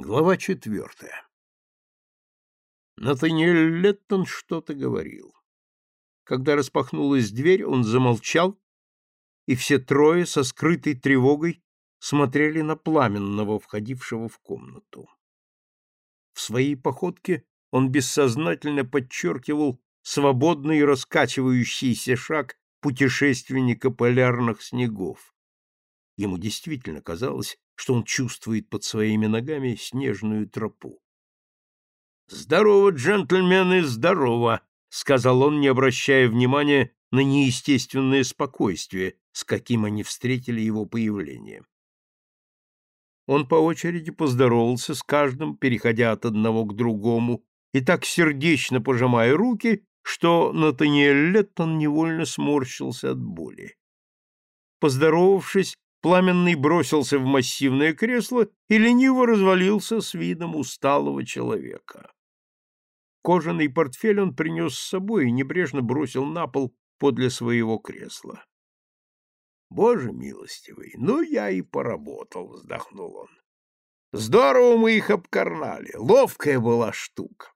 Глава четвертая. Натаниэль Леттон что-то говорил. Когда распахнулась дверь, он замолчал, и все трое со скрытой тревогой смотрели на пламенного, входившего в комнату. В своей походке он бессознательно подчеркивал свободный раскачивающийся шаг путешественника полярных снегов. Ему действительно казалось, что он чувствует под своими ногами снежную тропу. «Здорово, джентльмены, здорово!» — сказал он, не обращая внимания на неестественное спокойствие, с каким они встретили его появление. Он по очереди поздоровался с каждым, переходя от одного к другому, и так сердечно пожимая руки, что Натаниэль Леттон невольно сморщился от боли. Поздоровавшись, Пламенный бросился в массивное кресло и лениво развалился с видом усталого человека. Кожаный портфель он принес с собой и небрежно бросил на пол подле своего кресла. «Боже милостивый, ну я и поработал», — вздохнул он. «Здорово мы их обкарнали, ловкая была штука.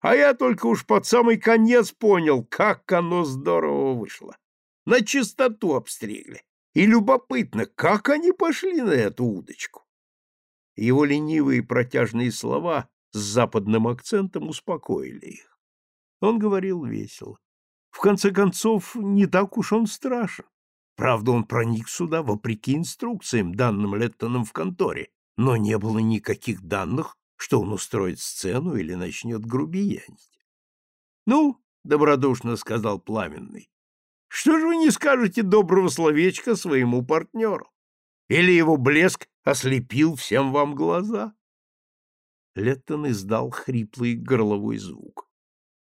А я только уж под самый конец понял, как оно здорово вышло. На чистоту обстригли. И любопытно, как они пошли на эту удочку. Его ленивые протяжные слова с западным акцентом успокоили их. Он говорил весело. В конце концов, не так уж он страшен. Правда, он проник сюда вопреки инструкциям, данным Леттоном в конторе, но не было никаких данных, что он устроит сцену или начнет грубиянить. — Ну, — добродушно сказал Пламенный, что же вы не скажете доброго словечка своему партнеру? Или его блеск ослепил всем вам глаза? Леттон издал хриплый горловой звук.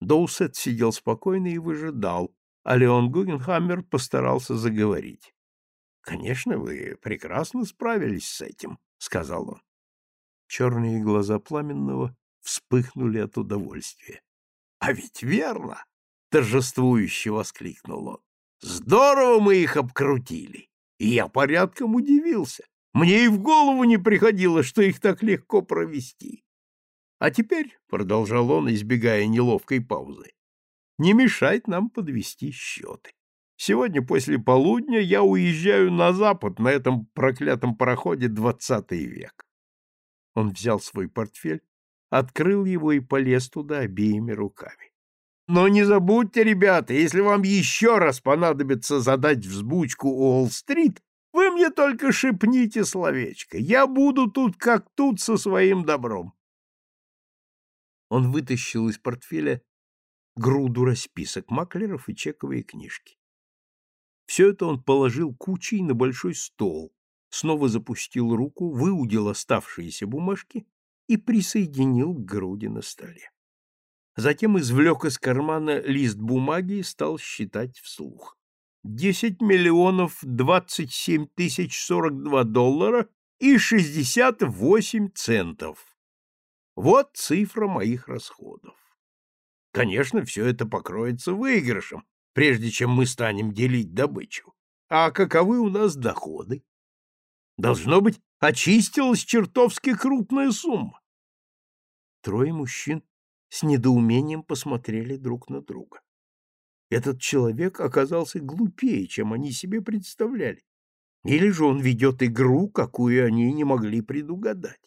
Доусет сидел спокойно и выжидал, а Леон Гугенхаммер постарался заговорить. — Конечно, вы прекрасно справились с этим, — сказал он. Черные глаза Пламенного вспыхнули от удовольствия. — А ведь верно! — торжествующе воскликнул он. Здорово мы их обкрутили. И я порядком удивился. Мне и в голову не приходило, что их так легко провести. А теперь, — продолжал он, избегая неловкой паузы, — не мешать нам подвести счеты. Сегодня после полудня я уезжаю на запад на этом проклятом пароходе двадцатый век. Он взял свой портфель, открыл его и полез туда обеими руками. Но не забудьте, ребята, если вам еще раз понадобится задать взбучку Уолл-стрит, вы мне только шепните словечко. Я буду тут как тут со своим добром. Он вытащил из портфеля груду расписок маклеров и чековые книжки. Все это он положил кучей на большой стол, снова запустил руку, выудил оставшиеся бумажки и присоединил к груди на столе. Затем извлек из кармана лист бумаги и стал считать вслух. Десять миллионов двадцать семь тысяч сорок два доллара и шестьдесят восемь центов. Вот цифра моих расходов. Конечно, все это покроется выигрышем, прежде чем мы станем делить добычу. А каковы у нас доходы? Должно быть, очистилась чертовски крупная сумма. Трое мужчин с недоумением посмотрели друг на друга. Этот человек оказался глупее, чем они себе представляли. Или же он ведет игру, какую они не могли предугадать.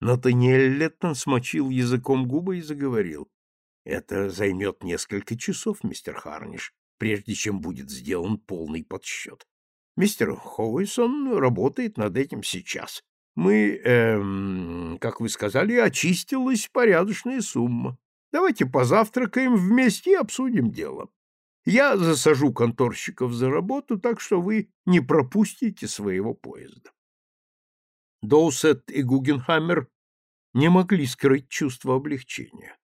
Натаниэль Леттон смочил языком губы и заговорил. «Это займет несколько часов, мистер Харниш, прежде чем будет сделан полный подсчет. Мистер Хоуисон работает над этим сейчас. Мы, эм, как вы сказали, очистилась порядочная сумма. Давайте позавтракаем вместе и обсудим дело. Я засажу конторщиков за работу, так что вы не пропустите своего поезда. Доусет и Гугенхаммер не могли скрыть чувство облегчения.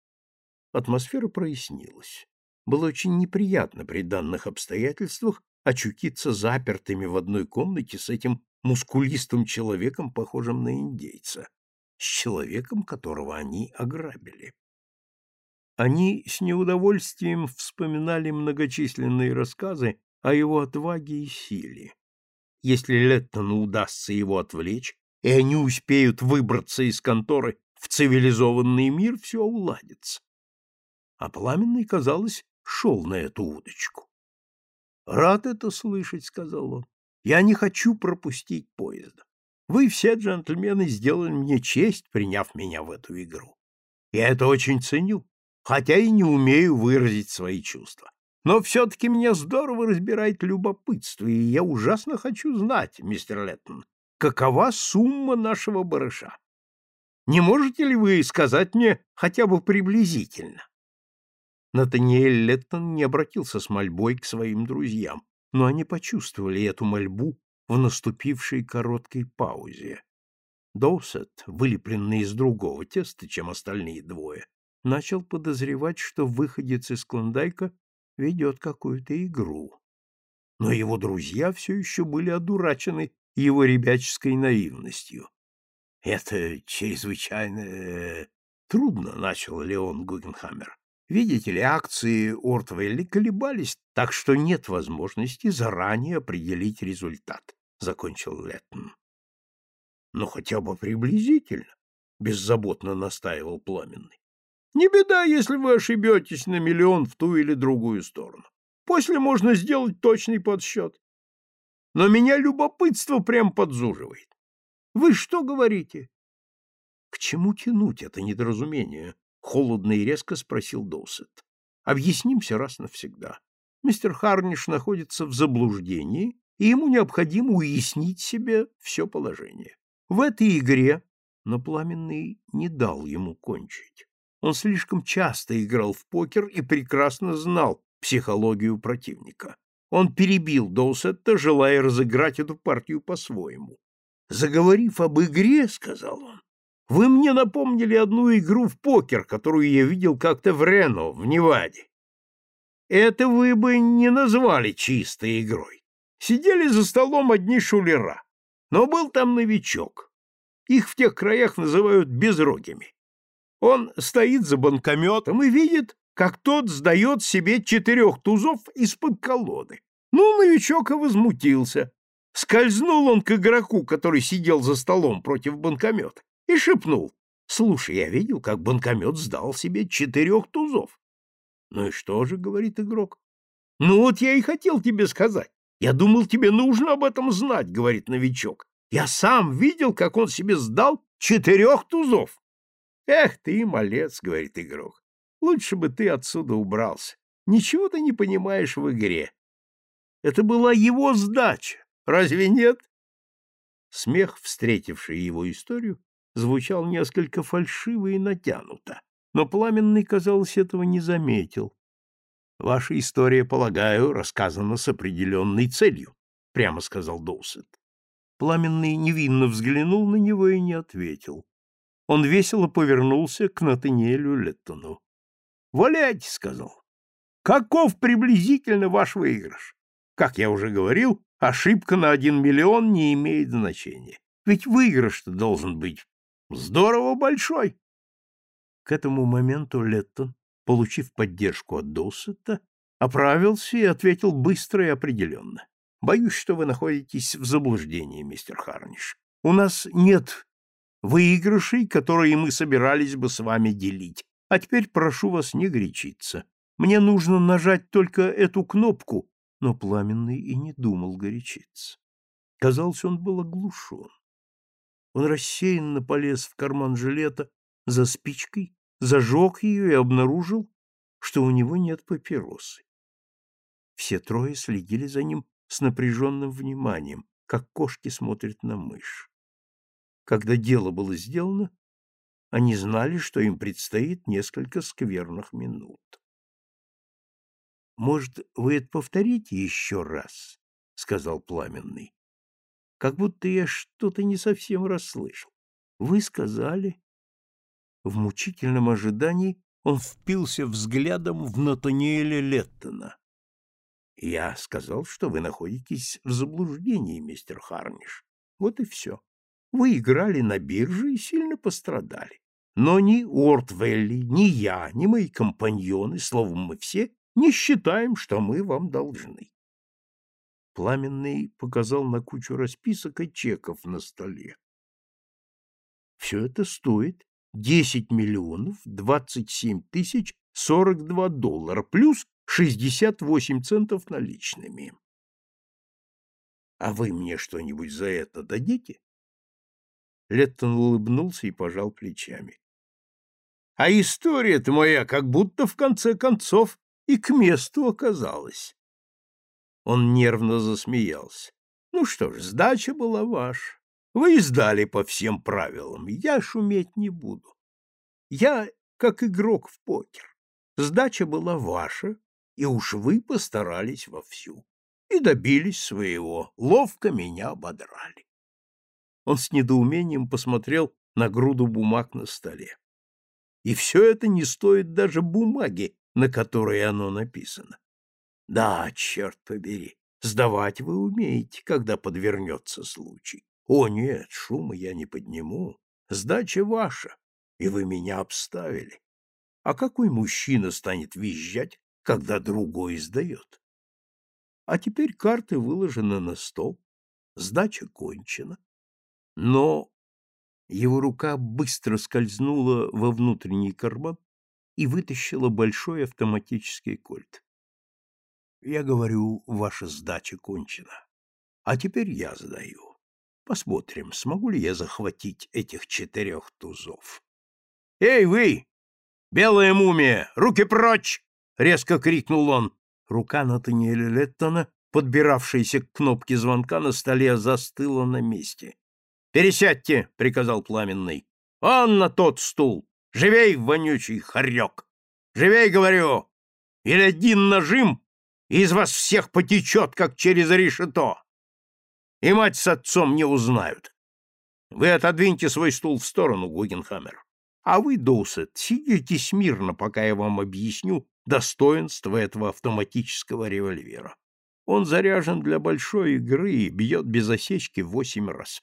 Атмосфера прояснилась. Было очень неприятно при данных обстоятельствах очутиться запертыми в одной комнате с этим мускулистым человеком, похожим на индейца, с человеком, которого они ограбили. Они с неудовольствием вспоминали многочисленные рассказы о его отваге и силе. Если Леттону удастся его отвлечь, и они успеют выбраться из конторы в цивилизованный мир, все уладится. А Пламенный, казалось, шел на эту удочку. — Рад это слышать, — сказал он. — Я не хочу пропустить поезда. Вы все, джентльмены, сделали мне честь, приняв меня в эту игру. Я это очень ценю, хотя и не умею выразить свои чувства. Но все-таки меня здорово разбирает любопытство, и я ужасно хочу знать, мистер Леттон, какова сумма нашего барыша. Не можете ли вы сказать мне хотя бы приблизительно? Натаниэль Леттон не обратился с мольбой к своим друзьям, но они почувствовали эту мольбу в наступившей короткой паузе. Доусет, вылепленный из другого теста, чем остальные двое, начал подозревать, что выходец из Клондайка ведет какую-то игру. Но его друзья все еще были одурачены его ребяческой наивностью. — Это чрезвычайно э, трудно, — начал Леон Гугенхаммер. Видите ли, акции Ортвелли колебались, так что нет возможности заранее определить результат, — закончил Леттон. — Ну, хотя бы приблизительно, — беззаботно настаивал Пламенный. — Не беда, если вы ошибетесь на миллион в ту или другую сторону. После можно сделать точный подсчет. Но меня любопытство прям подзуживает. Вы что говорите? К чему тянуть это недоразумение? Холодно и резко спросил Доусет. Объяснимся раз навсегда. Мистер Харниш находится в заблуждении, и ему необходимо уяснить себе все положение. В этой игре, но Пламенный не дал ему кончить. Он слишком часто играл в покер и прекрасно знал психологию противника. Он перебил Доусетта, желая разыграть эту партию по-своему. Заговорив об игре, сказал он, вы мне напомнили одну игру в покер, которую я видел как-то в Рено, в Неваде. Это вы бы не назвали чистой игрой. Сидели за столом одни шулера. Но был там новичок. Их в тех краях называют безрогими. Он стоит за банкометом и видит, как тот сдает себе четырех тузов из-под колоды. Ну, новичок и возмутился. Скользнул он к игроку, который сидел за столом против банкомета и шепнул. «Слушай, я видел, как банкомет сдал себе четырех тузов». «Ну и что же?» — говорит игрок. «Ну вот я и хотел тебе сказать. Я думал, тебе нужно об этом знать», — говорит новичок. «Я сам видел, как он себе сдал четырех тузов». «Эх ты, малец», — говорит игрок. «Лучше бы ты отсюда убрался. Ничего ты не понимаешь в игре. Это была его сдача, разве нет?» Смех, встретивший его историю, звучал несколько фальшиво и натянуто, но Пламенный, казалось, этого не заметил. «Ваша история, полагаю, рассказана с определенной целью», — прямо сказал Доусет. Пламенный невинно взглянул на него и не ответил. Он весело повернулся к Натаниэлю Леттону. «Валяйте», — сказал. «Каков приблизительно ваш выигрыш? Как я уже говорил, ошибка на один миллион не имеет значения. Ведь выигрыш-то должен быть Здорово большой. К этому моменту Леттон, получив поддержку от Доссета, оправился и ответил быстро и определенно. Боюсь, что вы находитесь в заблуждении, мистер Харниш. У нас нет выигрышей, которые мы собирались бы с вами делить. А теперь прошу вас не горячиться. Мне нужно нажать только эту кнопку, но Пламенный и не думал горячиться. Казалось, он был оглушен. Он рассеянно полез в карман жилета за спичкой, зажег ее и обнаружил, что у него нет папиросы. Все трое следили за ним с напряженным вниманием, как кошки смотрят на мышь. Когда дело было сделано, они знали, что им предстоит несколько скверных минут. «Может, вы это повторите еще раз?» — сказал Пламенный как будто я что-то не совсем расслышал. Вы сказали... В мучительном ожидании он впился взглядом в Натаниэля Леттона. Я сказал, что вы находитесь в заблуждении, мистер Харниш. Вот и все. Вы играли на бирже и сильно пострадали. Но ни Уортвелли, ни я, ни мои компаньоны, словом, мы все, не считаем, что мы вам должны. Пламенный показал на кучу расписок и чеков на столе. Все это стоит 10 миллионов 27 тысяч 42 доллара плюс 68 центов наличными. А вы мне что-нибудь за это дадите? Леттон улыбнулся и пожал плечами. А история-то моя как будто в конце концов и к месту оказалась. Он нервно засмеялся. Ну что ж, сдача была ваша. Вы издали по всем правилам. Я шуметь не буду. Я как игрок в покер. Сдача была ваша, и уж вы постарались вовсю. И добились своего, ловко меня ободрали. Он с недоумением посмотрел на груду бумаг на столе. И все это не стоит даже бумаги, на которой оно написано. Да, черт побери, сдавать вы умеете, когда подвернется случай. О, нет, шума я не подниму. Сдача ваша, и вы меня обставили. А какой мужчина станет визжать, когда другой сдает? А теперь карты выложены на стол, сдача кончена. Но его рука быстро скользнула во внутренний карман и вытащила большой автоматический кольт. Я говорю, ваша сдача кончена. А теперь я сдаю. Посмотрим, смогу ли я захватить этих четырех тузов. «Эй, вы! Белая мумия! Руки прочь!» — резко крикнул он. Рука Натаниэля Леттона, подбиравшаяся к кнопке звонка на столе, застыла на месте. «Пересядьте!» — приказал Пламенный. «Он на тот стул! Живей, вонючий хорек! Живей, говорю! Или один нажим, и из вас всех потечет, как через решето! И мать с отцом не узнают! Вы отодвиньте свой стул в сторону, Гугенхаммер. А вы, Доусет, сидите смирно, пока я вам объясню достоинство этого автоматического револьвера. Он заряжен для большой игры и бьет без осечки восемь раз.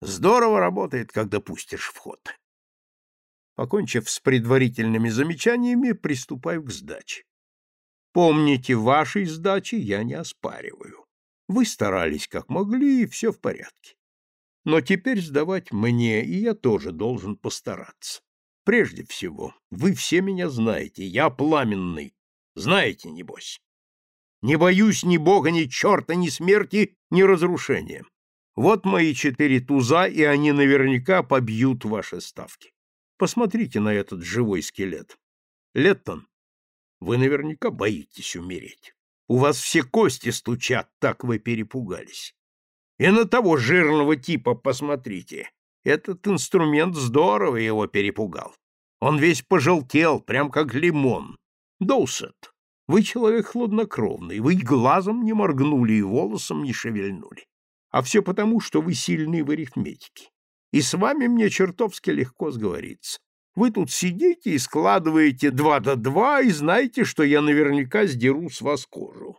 Здорово работает, когда пустишь в ход. Покончив с предварительными замечаниями, приступаю к сдаче. Помните, вашей сдачи я не оспариваю. Вы старались как могли, и все в порядке. Но теперь сдавать мне, и я тоже должен постараться. Прежде всего, вы все меня знаете, я пламенный. Знаете, небось. Не боюсь ни бога, ни черта, ни смерти, ни разрушения. Вот мои четыре туза, и они наверняка побьют ваши ставки. Посмотрите на этот живой скелет. Леттон, вы наверняка боитесь умереть. У вас все кости стучат, так вы перепугались. И на того жирного типа посмотрите. Этот инструмент здорово его перепугал. Он весь пожелтел, прям как лимон. Доусет, вы человек хладнокровный, вы глазом не моргнули и волосом не шевельнули. А все потому, что вы сильны в арифметике. И с вами мне чертовски легко сговориться. Вы тут сидите и складываете два до два и знаете, что я наверняка сдеру с вас кожу.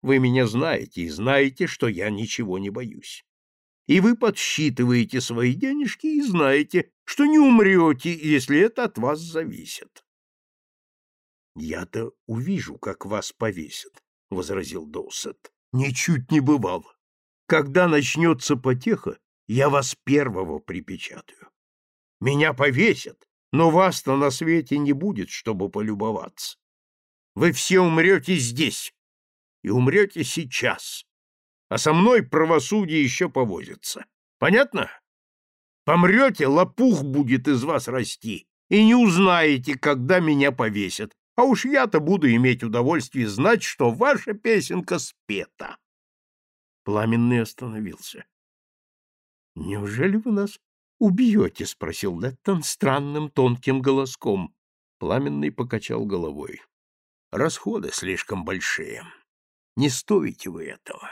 Вы меня знаете и знаете, что я ничего не боюсь. И вы подсчитываете свои денежки и знаете, что не умрете, если это от вас зависит. Я-то увижу, как вас повесят, — возразил Доусет. Ничуть не бывало. Когда начнется потеха, я вас первого припечатаю. Меня повесят, но вас-то на свете не будет, чтобы полюбоваться. Вы все умрете здесь, и умрете сейчас. А со мной правосудие еще повозится. Понятно? Помрете, лопух будет из вас расти, и не узнаете, когда меня повесят. А уж я-то буду иметь удовольствие знать, что ваша песенка спета. Пламенный остановился. — Неужели вы нас убьете? — спросил Леттон странным тонким голоском. Пламенный покачал головой. — Расходы слишком большие. Не стоите вы этого.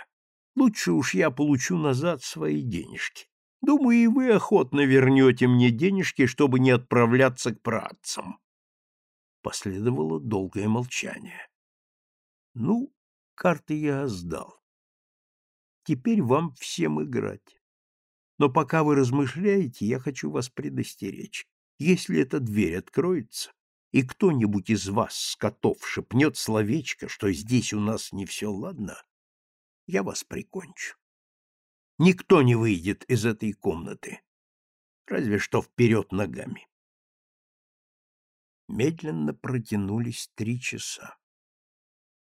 Лучше уж я получу назад свои денежки. Думаю, и вы охотно вернете мне денежки, чтобы не отправляться к працам. Последовало долгое молчание. Ну, карты я сдал. Теперь вам всем играть. Но пока вы размышляете, я хочу вас предостеречь. Если эта дверь откроется, и кто-нибудь из вас, скотов, шепнет словечко, что здесь у нас не все ладно, я вас прикончу. Никто не выйдет из этой комнаты. разве что вперед ногами. Медленно протянулись три часа.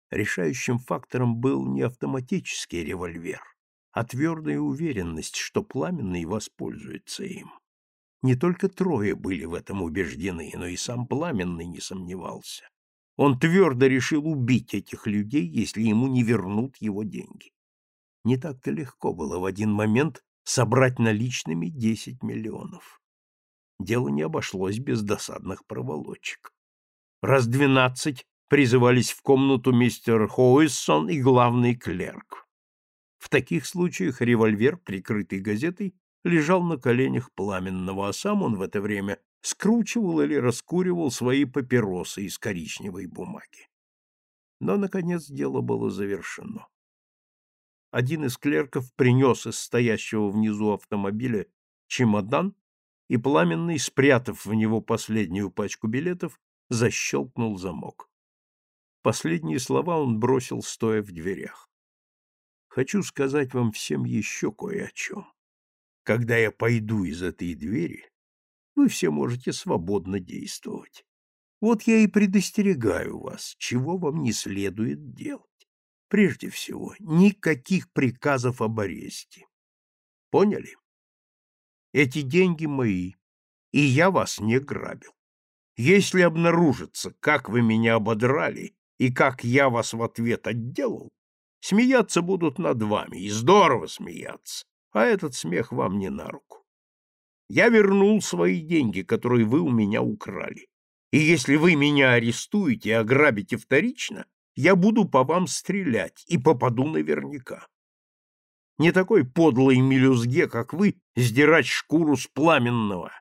Решающим фактором был не автоматический револьвер, а твердая уверенность, что Пламенный воспользуется им. Не только трое были в этом убеждены, но и сам Пламенный не сомневался. Он твердо решил убить этих людей, если ему не вернут его деньги. Не так-то легко было в один момент собрать наличными 10 миллионов. Дело не обошлось без досадных проволочек. Раз двенадцать призывались в комнату мистер Хоуиссон и главный клерк. В таких случаях револьвер, прикрытый газетой, лежал на коленях пламенного, а сам он в это время скручивал или раскуривал свои папиросы из коричневой бумаги. Но, наконец, дело было завершено. Один из клерков принес из стоящего внизу автомобиля чемодан, и Пламенный, спрятав в него последнюю пачку билетов, защелкнул замок. Последние слова он бросил, стоя в дверях. Хочу сказать вам всем еще кое о чем. Когда я пойду из этой двери, вы все можете свободно действовать. Вот я и предостерегаю вас, чего вам не следует делать. Прежде всего, никаких приказов об аресте. Поняли? Эти деньги мои, и я вас не грабил. Если обнаружится, как вы меня ободрали и как я вас в ответ отделал, смеяться будут над вами, и здорово смеяться, а этот смех вам не на руку. Я вернул свои деньги, которые вы у меня украли. И если вы меня арестуете и ограбите вторично, я буду по вам стрелять и попаду наверняка. Не такой подлой мелюзге, как вы, сдирать шкуру с пламенного.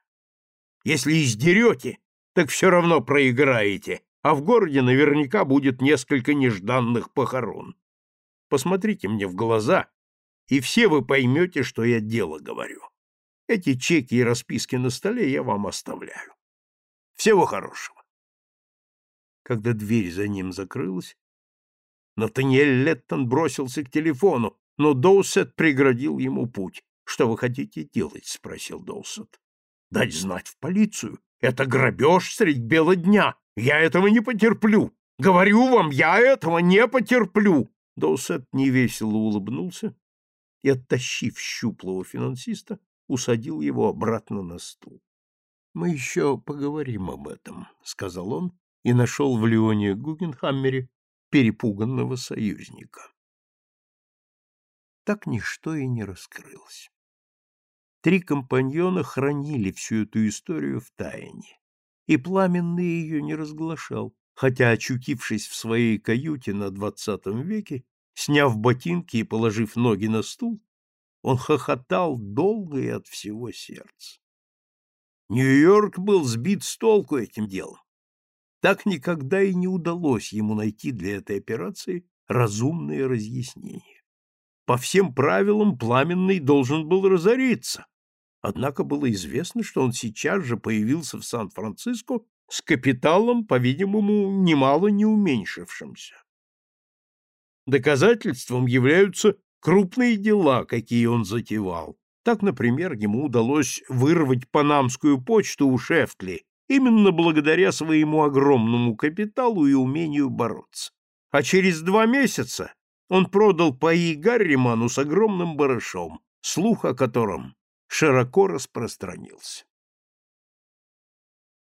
Если издерете, так все равно проиграете, а в городе наверняка будет несколько нежданных похорон. Посмотрите мне в глаза, и все вы поймете, что я дело говорю. Эти чеки и расписки на столе я вам оставляю. Всего хорошего. Когда дверь за ним закрылась, Натаниэль Леттон бросился к телефону, но Доусет преградил ему путь. «Что вы хотите делать?» — спросил Доусет. «Дать знать в полицию. Это грабеж средь бела дня. Я этого не потерплю! Говорю вам, я этого не потерплю!» Доусет невесело улыбнулся и, оттащив щуплого финансиста, усадил его обратно на стул. «Мы еще поговорим об этом», — сказал он и нашел в Леоне Гугенхаммере перепуганного союзника. Так ничто и не раскрылось. Три компаньона хранили всю эту историю в тайне и пламенный ее не разглашал, хотя, очутившись в своей каюте на двадцатом веке, сняв ботинки и положив ноги на стул, он хохотал долго и от всего сердца. Нью-Йорк был сбит с толку этим делом. Так никогда и не удалось ему найти для этой операции разумные разъяснения. По всем правилам Пламенный должен был разориться, Однако было известно, что он сейчас же появился в Сан-Франциско с капиталом, по-видимому, немало не уменьшившимся. Доказательством являются крупные дела, какие он затевал. Так, например, ему удалось вырвать панамскую почту у Шефтли именно благодаря своему огромному капиталу и умению бороться. А через два месяца он продал паи Гарриману с огромным барышом, слух о котором широко распространился.